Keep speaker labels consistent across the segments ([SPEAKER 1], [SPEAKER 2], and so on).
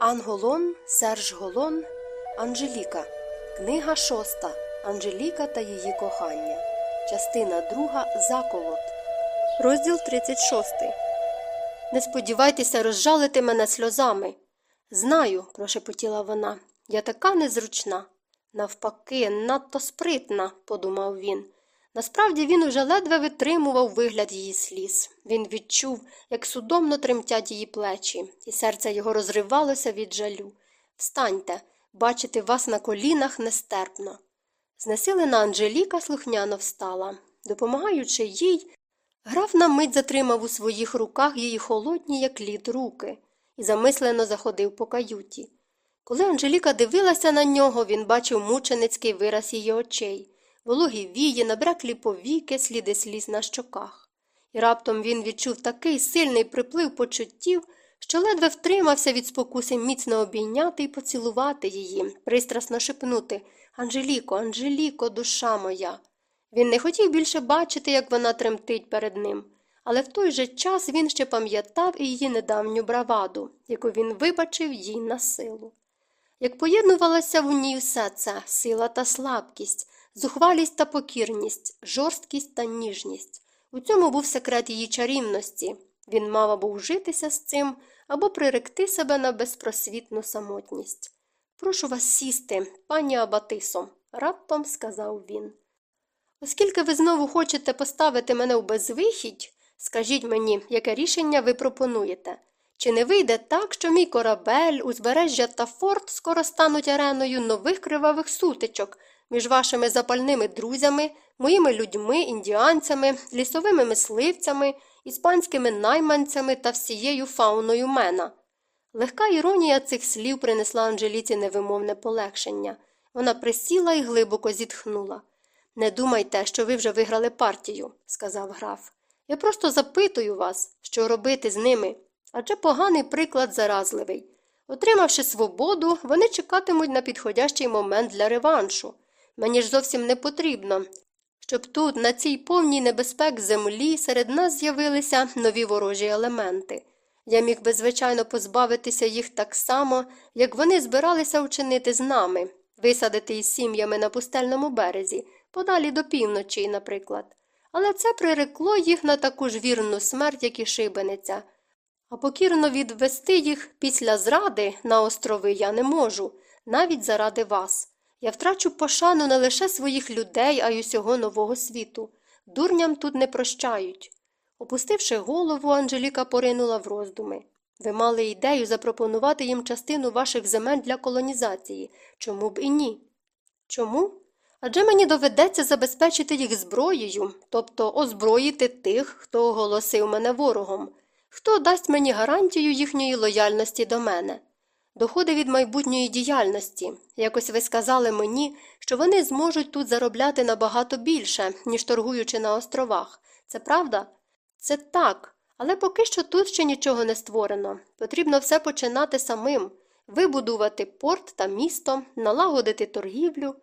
[SPEAKER 1] Анголон, Серж Голон, Анжеліка. Книга шоста. Анжеліка та її кохання. Частина друга. Заколот. Розділ 36. Не сподівайтеся розжалити мене сльозами. Знаю, прошепотіла вона. Я така незручна. Навпаки, надто спритна, подумав він. Насправді він уже ледве витримував вигляд її сліз. Він відчув, як судомно тремтять її плечі, і серце його розривалося від жалю. Встаньте, бачити вас на колінах нестерпно. Знесилена Анжеліка слухняно встала. Допомагаючи їй, граф на мить затримав у своїх руках її холодні, як лід, руки, і замислено заходив по каюті. Коли Анжеліка дивилася на нього, він бачив мученицький вираз її очей вологі вії, набраклі повіки, сліди сліз на щоках. І раптом він відчув такий сильний приплив почуттів, що ледве втримався від спокуси міцно обійняти і поцілувати її, пристрасно шепнути Анжеліко, Анжеліко, душа моя. Він не хотів більше бачити, як вона тремтить перед ним, але в той же час він ще пам'ятав і її недавню браваду, яку він вибачив їй на силу. Як поєднувалося в ній все це сила та слабкість, зухвалість та покірність, жорсткість та ніжність. У цьому був секрет її чарівності. Він мав або вжитися з цим, або приректи себе на безпросвітну самотність. Прошу вас сісти, пані Абатисо, раптом сказав він. Оскільки ви знову хочете поставити мене у безвихідь, скажіть мені, яке рішення ви пропонуєте. Чи не вийде так, що мій корабель, узбережжя та форт скоро стануть ареною нових кривавих сутичок між вашими запальними друзями, моїми людьми, індіанцями, лісовими мисливцями, іспанськими найманцями та всією фауною мена? Легка іронія цих слів принесла Анжеліці невимовне полегшення. Вона присіла і глибоко зітхнула. Не думайте, що ви вже виграли партію, сказав граф. Я просто запитую вас, що робити з ними. Адже поганий приклад заразливий. Отримавши свободу, вони чекатимуть на підходящий момент для реваншу. Мені ж зовсім не потрібно, щоб тут, на цій повній небезпек землі, серед нас з'явилися нові ворожі елементи. Я міг би, звичайно, позбавитися їх так само, як вони збиралися вчинити з нами, висадити із сім'ями на пустельному березі, подалі до півночі, наприклад. Але це прирекло їх на таку ж вірну смерть, як і шибениця. А покірно відвести їх після зради на острови я не можу, навіть заради вас. Я втрачу пошану не лише своїх людей, а й усього нового світу. Дурням тут не прощають. Опустивши голову, Анжеліка поринула в роздуми. Ви мали ідею запропонувати їм частину ваших земель для колонізації. Чому б і ні? Чому? Адже мені доведеться забезпечити їх зброєю, тобто озброїти тих, хто оголосив мене ворогом. Хто дасть мені гарантію їхньої лояльності до мене? Доходи від майбутньої діяльності. Якось ви сказали мені, що вони зможуть тут заробляти набагато більше, ніж торгуючи на островах. Це правда? Це так. Але поки що тут ще нічого не створено. Потрібно все починати самим вибудувати порт та місто, налагодити торгівлю.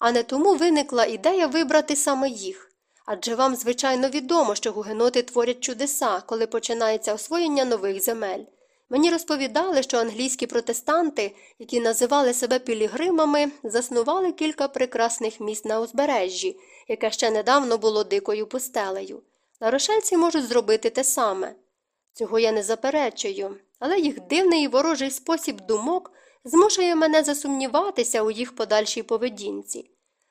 [SPEAKER 1] А не тому виникла ідея вибрати саме їх. Адже вам, звичайно, відомо, що гугеноти творять чудеса, коли починається освоєння нових земель. Мені розповідали, що англійські протестанти, які називали себе пілігримами, заснували кілька прекрасних міст на узбережжі, яке ще недавно було дикою пустелею. Ларошельці можуть зробити те саме. Цього я не заперечую, але їх дивний і ворожий спосіб думок змушує мене засумніватися у їх подальшій поведінці.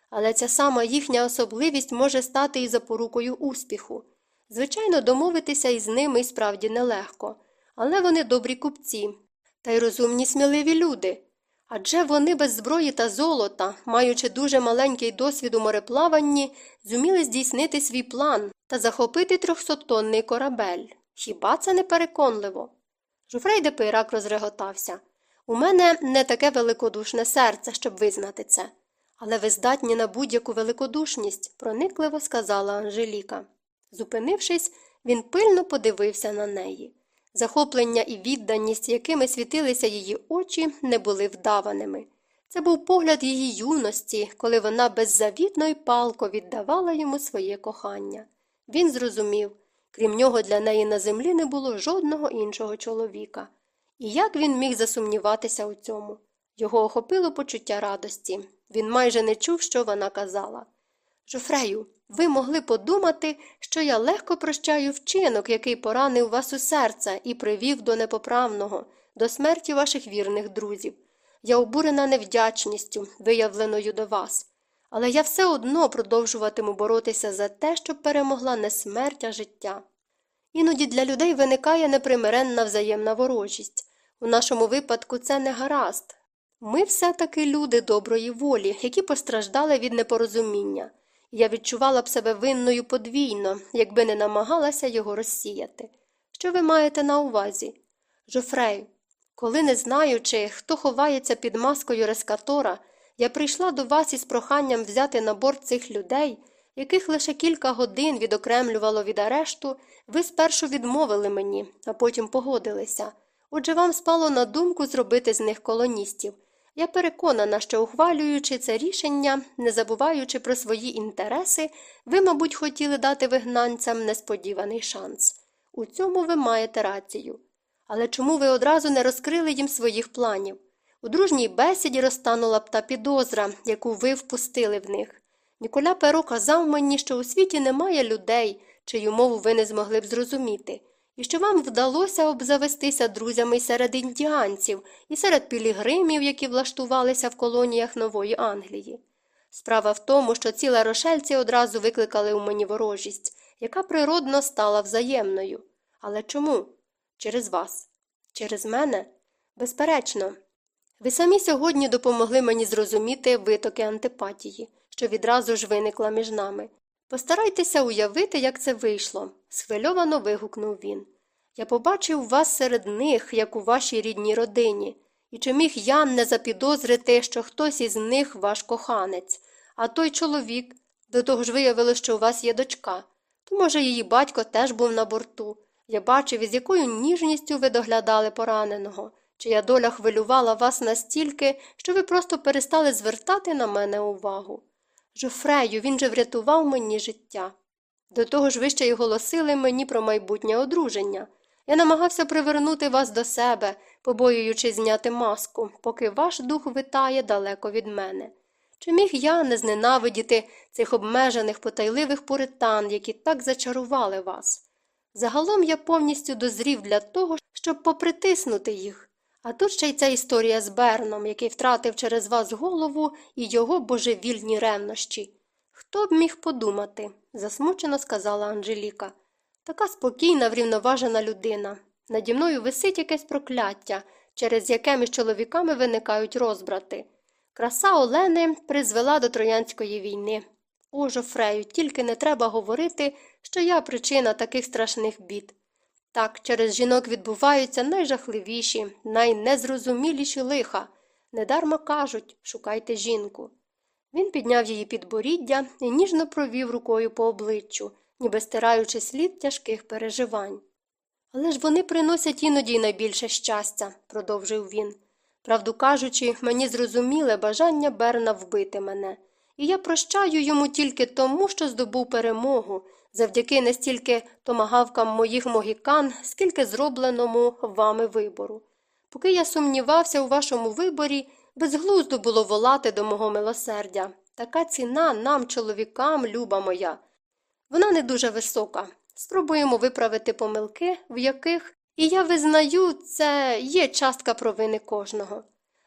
[SPEAKER 1] Але ця сама їхня особливість може стати і запорукою успіху. Звичайно, домовитися із ними і справді нелегко, але вони добрі купці та й розумні сміливі люди. Адже вони без зброї та золота, маючи дуже маленький досвід у мореплаванні, зуміли здійснити свій план та захопити трьохсоттонний корабель. Хіба це не переконливо? Жуфрей де Пейрак розреготався. У мене не таке великодушне серце, щоб визнати це. Але ви здатні на будь-яку великодушність, проникливо сказала Анжеліка. Зупинившись, він пильно подивився на неї. Захоплення і відданість, якими світилися її очі, не були вдаваними. Це був погляд її юності, коли вона беззавітно й палко віддавала йому своє кохання. Він зрозумів крім нього, для неї на землі не було жодного іншого чоловіка. І як він міг засумніватися у цьому? Його охопило почуття радості. Він майже не чув, що вона казала. Жофрею, ви могли подумати, що я легко прощаю вчинок, який поранив вас у серце і привів до непоправного, до смерті ваших вірних друзів. Я обурена невдячністю, виявленою до вас. Але я все одно продовжуватиму боротися за те, щоб перемогла не смерть, а життя. Іноді для людей виникає непримиренна взаємна ворожість. У нашому випадку це не гаразд. Ми все таки люди доброї волі, які постраждали від непорозуміння. Я відчувала б себе винною подвійно, якби не намагалася його розсіяти. Що ви маєте на увазі? Жофрею, коли не знаючи, хто ховається під маскою рескатора, я прийшла до вас із проханням взяти на борт цих людей, яких лише кілька годин відокремлювало від арешту, ви спершу відмовили мені, а потім погодилися. Отже, вам спало на думку зробити з них колоністів. Я переконана, що, ухвалюючи це рішення, не забуваючи про свої інтереси, ви, мабуть, хотіли дати вигнанцям несподіваний шанс. У цьому ви маєте рацію. Але чому ви одразу не розкрили їм своїх планів? У дружній бесіді розтанула б та підозра, яку ви впустили в них. Ніколя Перо казав мені, що у світі немає людей, чию мову ви не змогли б зрозуміти, і що вам вдалося обзавестися друзями серед індіанців, і серед пілігримів, які влаштувалися в колоніях Нової Англії. Справа в тому, що ці ларошельці одразу викликали у мені ворожість, яка природно стала взаємною. Але чому? Через вас. Через мене? Безперечно. Ви самі сьогодні допомогли мені зрозуміти витоки антипатії, що відразу ж виникла між нами. Постарайтеся уявити, як це вийшло, схвильовано вигукнув він. Я побачив вас серед них, як у вашій рідній родині, і чи міг я не запідозрити, що хтось із них ваш коханець, а той чоловік, до того ж виявилось, що у вас є дочка, то, може, її батько теж був на борту. Я бачив, із якою ніжністю ви доглядали пораненого, чия доля хвилювала вас настільки, що ви просто перестали звертати на мене увагу. Жофрею, він же врятував мені життя. До того ж ви ще й голосили мені про майбутнє одруження. Я намагався привернути вас до себе, побоюючись зняти маску, поки ваш дух витає далеко від мене. Чи міг я не зненавидіти цих обмежених потайливих пуритан, які так зачарували вас? Загалом я повністю дозрів для того, щоб попритиснути їх. А тут ще й ця історія з Берном, який втратив через вас голову і його божевільні ревнощі. Хто б міг подумати, засмучено сказала Анжеліка. Така спокійна, врівноважена людина. Наді мною висить якесь прокляття, через яке між чоловіками виникають розбрати. Краса Олени призвела до Троянської війни. О, Жофрею, тільки не треба говорити, що я причина таких страшних бід. Так, через жінок відбуваються найжахливіші, найнезрозуміліші лиха. Недарма кажуть шукайте жінку. Він підняв її підборіддя і ніжно провів рукою по обличчю, ніби стираючи слід тяжких переживань. Але ж вони приносять іноді найбільше щастя, продовжив він. Правду кажучи, мені зрозуміле бажання Берна вбити мене, і я прощаю йому тільки тому, що здобув перемогу, завдяки не стільки томагавкам моїх могікан, скільки зробленому вами вибору. Поки я сумнівався у вашому виборі, безглуздо було волати до мого милосердя. Така ціна нам, чоловікам, люба моя. Вона не дуже висока. Спробуємо виправити помилки, в яких, і я визнаю, це є частка провини кожного.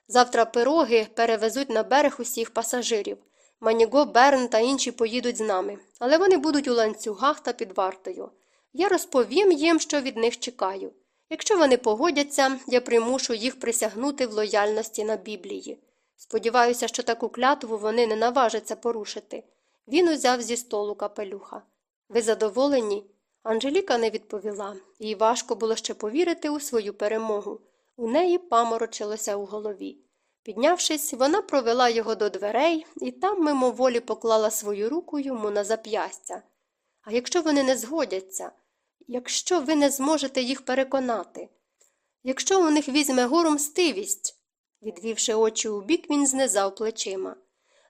[SPEAKER 1] Завтра пироги перевезуть на берег усіх пасажирів. Маніго, Берн та інші поїдуть з нами, але вони будуть у ланцюгах та під вартою. Я розповім їм, що від них чекаю. Якщо вони погодяться, я примушу їх присягнути в лояльності на Біблії. Сподіваюся, що таку клятву вони не наважаться порушити. Він узяв зі столу капелюха. Ви задоволені? Анжеліка не відповіла, їй важко було ще повірити у свою перемогу. У неї паморочилося у голові. Піднявшись, вона провела його до дверей і там мимоволі поклала свою руку йому на зап'ястя. А якщо вони не згодяться, якщо ви не зможете їх переконати, якщо у них візьме гору мстивість, відвівши очі у бік, він знизав плечима.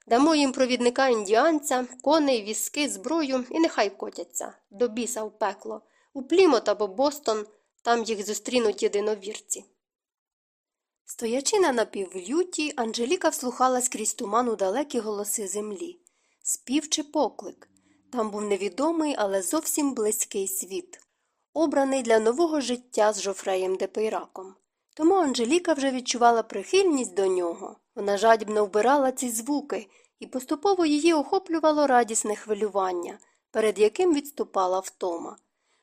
[SPEAKER 1] Дамо їм провідника індіанця, коней, візки, зброю і нехай котяться до біса в пекло, у Плімот або Бостон, там їх зустрінуть єдиновірці. Стоячи на на півюті, Анжеліка вслухалась крізь туман у далекі голоси землі. Спів чи поклик. Там був невідомий, але зовсім близький світ, обраний для нового життя з Жофреєм де Пейраком. Тому Анжеліка вже відчувала прихильність до нього. Вона жадібно вбирала ці звуки, і поступово її охоплювало радісне хвилювання, перед яким відступала втома.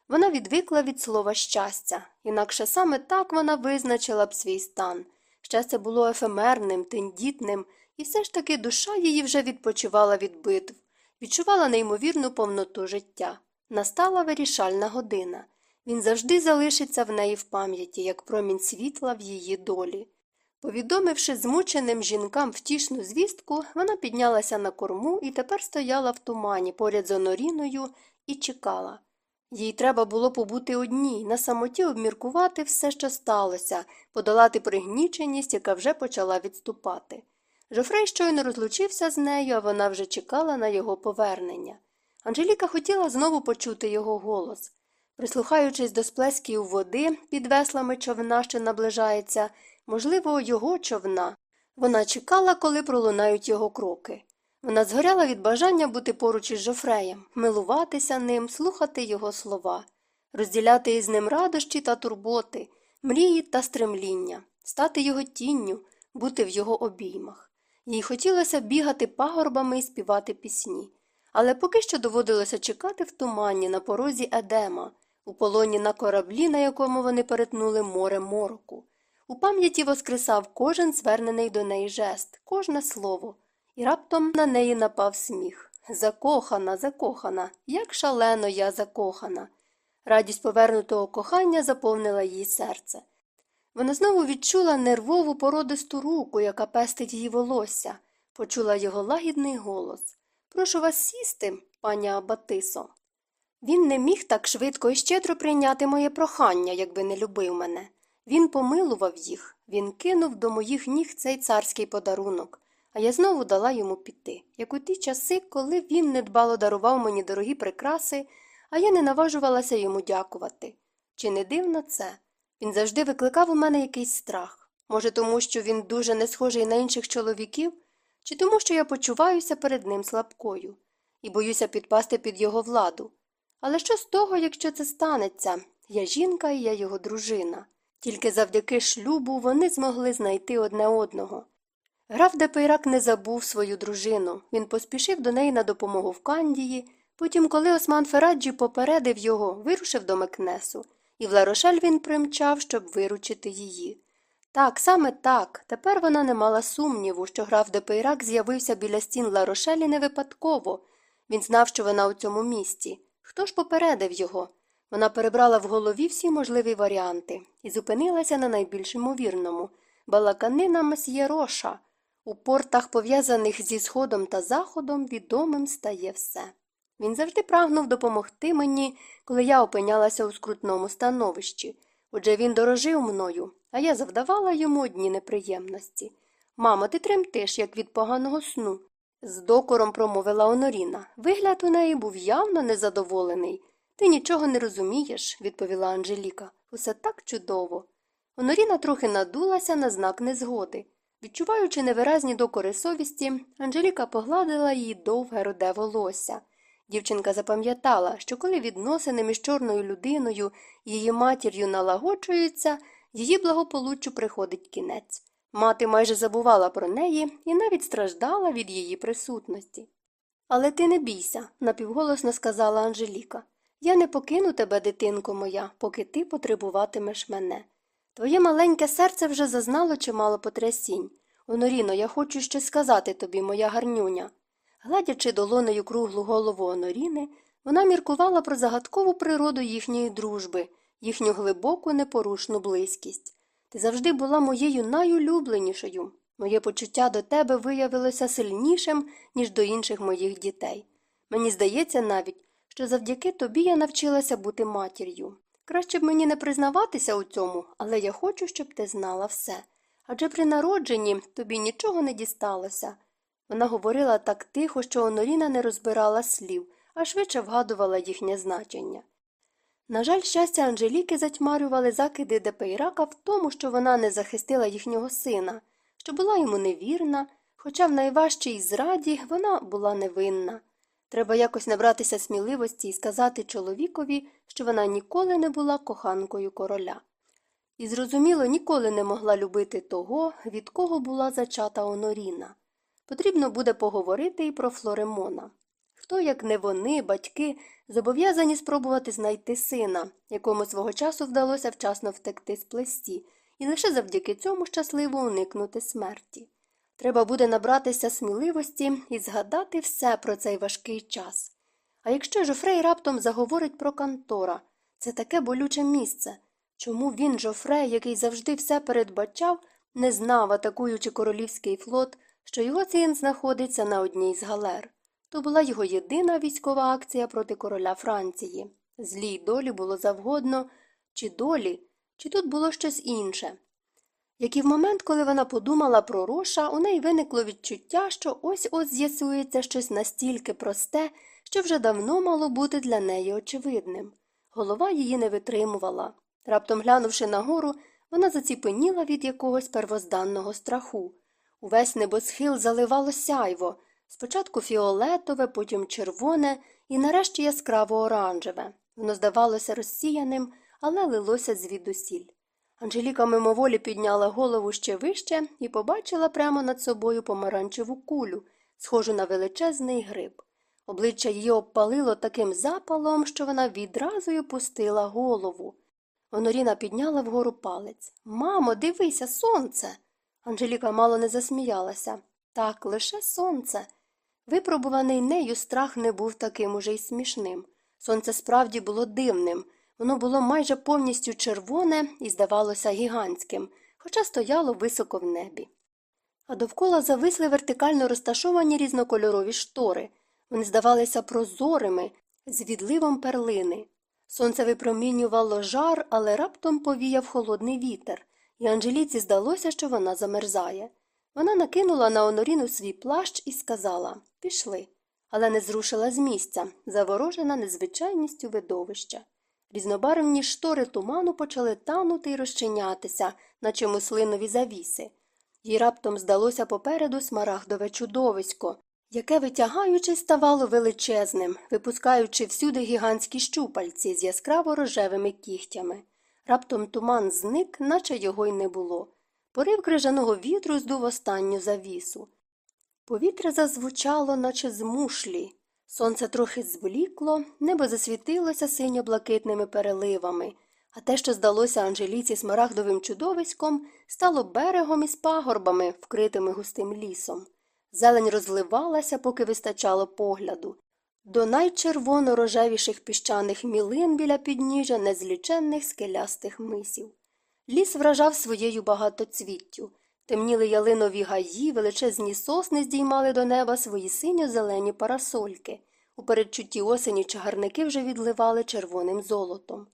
[SPEAKER 1] Вона відвикла від слова щастя, інакше саме так вона визначила б свій стан. Щастя було ефемерним, тендітним, і все ж таки душа її вже відпочивала від битв, відчувала неймовірну повноту життя. Настала вирішальна година. Він завжди залишиться в неї в пам'яті, як промінь світла в її долі. Повідомивши змученим жінкам втішну звістку, вона піднялася на корму і тепер стояла в тумані поряд з Оноріною і чекала. Їй треба було побути одній, на самоті обміркувати все, що сталося, подолати пригніченість, яка вже почала відступати. Жофрей щойно розлучився з нею, а вона вже чекала на його повернення. Анжеліка хотіла знову почути його голос. Прислухаючись до сплесків води під веслами човна, що наближається, можливо, його човна, вона чекала, коли пролунають його кроки. Вона згоряла від бажання бути поруч із Жофреєм, милуватися ним, слухати його слова, розділяти із ним радощі та турботи, мрії та стремління, стати його тінню, бути в його обіймах. Їй хотілося бігати пагорбами і співати пісні. Але поки що доводилося чекати в тумані на порозі Едема, у полоні на кораблі, на якому вони перетнули море мороку. У пам'яті воскресав кожен звернений до неї жест, кожне слово, і раптом на неї напав сміх. Закохана, закохана, як шалено я закохана. Радість повернутого кохання заповнила її серце. Вона знову відчула нервову породисту руку, яка пестить її волосся, почула його лагідний голос. Прошу вас сісти, пані Абатисо. Він не міг так швидко і щедро прийняти моє прохання, якби не любив мене. Він помилував їх, він кинув до моїх ніг цей царський подарунок, а я знову дала йому піти, як у ті часи, коли він недбало дарував мені дорогі прикраси, а я не наважувалася йому дякувати. Чи не дивно це? Він завжди викликав у мене якийсь страх. Може, тому, що він дуже не схожий на інших чоловіків, чи тому, що я почуваюся перед ним слабкою і боюся підпасти під його владу. Але що з того, якщо це станеться? Я жінка і я його дружина. Тільки завдяки шлюбу вони змогли знайти одне одного. Граф де Пейрак не забув свою дружину. Він поспішив до неї на допомогу в Кандії. Потім, коли Осман Фераджі попередив його, вирушив до Мекнесу, і в Ларошель він примчав, щоб виручити її. Так, саме так. Тепер вона не мала сумніву, що граф де Пейрак з'явився біля стін Ларошелі не випадково. Він знав, що вона у цьому місті. Хто ж попередив його? Вона перебрала в голові всі можливі варіанти і зупинилася на найбільш ймовірному балаканина месьє. У портах, пов'язаних зі сходом та заходом, відомим стає все. Він завжди прагнув допомогти мені, коли я опинялася у скрутному становищі. Отже він дорожив мною, а я завдавала йому одні неприємності. Мамо, ти тремтиш, як від поганого сну. З докором промовила Оноріна. Вигляд у неї був явно незадоволений. Ти нічого не розумієш, відповіла Анжеліка. Усе так чудово. Оноріна трохи надулася на знак незгоди. Відчуваючи невиразні докори совісті, Анжеліка погладила її довге руде волосся. Дівчинка запам'ятала, що коли відносини між чорною людиною і її матір'ю налагоджуються, її благополуччю приходить кінець. Мати майже забувала про неї і навіть страждала від її присутності. Але ти не бійся, напівголосно сказала Анжеліка. Я не покину тебе, дитинко моя, поки ти потребуватимеш мене. Твоє маленьке серце вже зазнало чимало потрясінь. Оноріно, я хочу щось сказати тобі, моя гарнюня. Гладячи долонею круглу голову Оноріни, вона міркувала про загадкову природу їхньої дружби, їхню глибоку непорушну близькість. Ти завжди була моєю найулюбленішою. Моє почуття до тебе виявилося сильнішим, ніж до інших моїх дітей. Мені здається навіть, що завдяки тобі я навчилася бути матір'ю. Краще б мені не признаватися у цьому, але я хочу, щоб ти знала все. Адже при народженні тобі нічого не дісталося. Вона говорила так тихо, що Оноріна не розбирала слів, а швидше вгадувала їхнє значення. На жаль, щастя Анжеліки затьмарювали закиди Депейрака в тому, що вона не захистила їхнього сина, що була йому невірна, хоча в найважчій зраді вона була невинна. Треба якось набратися сміливості і сказати чоловікові, що вона ніколи не була коханкою короля. І, зрозуміло, ніколи не могла любити того, від кого була зачата Оноріна. Потрібно буде поговорити і про Флоремона. Хто, як не вони, батьки, зобов'язані спробувати знайти сина, якому свого часу вдалося вчасно втекти з плесті, і лише завдяки цьому щасливо уникнути смерті. Треба буде набратися сміливості і згадати все про цей важкий час. А якщо Жофрей раптом заговорить про Кантора, це таке болюче місце. Чому він, Жофрей, який завжди все передбачав, не знав, атакуючи королівський флот, що його син знаходиться на одній з галер? То була його єдина військова акція проти короля Франції. Злій долі було завгодно, чи долі, чи тут було щось інше. Як і в момент, коли вона подумала про Роша, у неї виникло відчуття, що ось ось з'ясується щось настільки просте, що вже давно мало бути для неї очевидним. Голова її не витримувала. Раптом глянувши нагору, вона заціпеніла від якогось первозданного страху. Увесь небосхил заливало сяйво, спочатку фіолетове, потім червоне і нарешті яскраво оранжеве. Воно здавалося розсіяним, але лилося звідусіль. Анжеліка мимоволі підняла голову ще вище і побачила прямо над собою помаранчеву кулю, схожу на величезний гриб. Обличчя її обпалило таким запалом, що вона відразу й опустила голову. Оноріна підняла вгору палець. Мамо, дивися, сонце. Анжеліка мало не засміялася. Так, лише сонце. Випробуваний нею страх не був таким уже й смішним. Сонце справді було дивним. Воно було майже повністю червоне і здавалося гігантським, хоча стояло високо в небі. А довкола зависли вертикально розташовані різнокольорові штори. Вони здавалися прозорими, з відливом перлини. Сонце випромінювало жар, але раптом повіяв холодний вітер, і Анжеліці здалося, що вона замерзає. Вона накинула на Оноріну свій плащ і сказала Пішли, але не зрушила з місця, заворожена незвичайністю видовища. Різнобарвні штори туману почали танути і розчинятися, наче муслинові завіси. Їй раптом здалося попереду смарагдове чудовисько, яке, витягаючись, ставало величезним, випускаючи всюди гігантські щупальці з яскраво рожевими кігтями. Раптом туман зник, наче його й не було. Порив крижаного вітру здув останню завісу. Повітря зазвучало, наче з мушлі. Сонце трохи зблікло, небо засвітилося синьо блакитними переливами, а те, що здалося Анжеліці смарагдовим чудовиськом, стало берегом із пагорбами, вкритими густим лісом. Зелень розливалася, поки вистачало погляду. До найчервоно рожевіших піщаних мілин біля підніжжя незліченних скелястих мисів. Ліс вражав своєю багатоцвіттю. Темніли ялинові гаї, величезні сосни здіймали до неба свої синьо зелені парасольки. У передчутті осені чагарники вже відливали червоним золотом.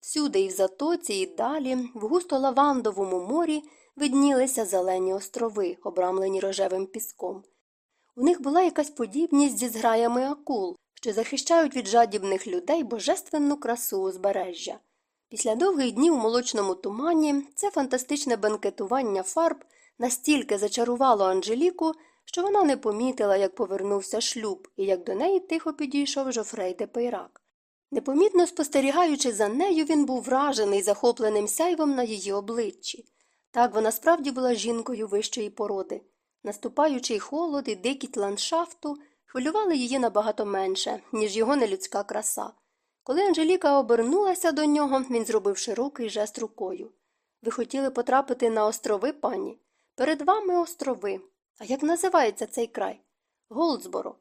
[SPEAKER 1] Всюди і в затоці, і далі, в густо лавандовому морі, виднілися зелені острови, обрамлені рожевим піском. У них була якась подібність зі зграями акул, що захищають від жадібних людей божественну красу узбережжя. Після довгих днів у молочному тумані це фантастичне бенкетування фарб настільки зачарувало Анжеліку, що вона не помітила, як повернувся шлюб і як до неї тихо підійшов Жофрей де Пейрак. Непомітно спостерігаючи за нею, він був вражений захопленим сяйвом на її обличчі. Так вона справді була жінкою вищої породи. Наступаючий холод і дикість ландшафту хвилювали її набагато менше, ніж його нелюдська краса. Коли Анжеліка обернулася до нього, він зробив широкий жест рукою. Ви хотіли потрапити на острови, пані? Перед вами острови. А як називається цей край? Голдсборо.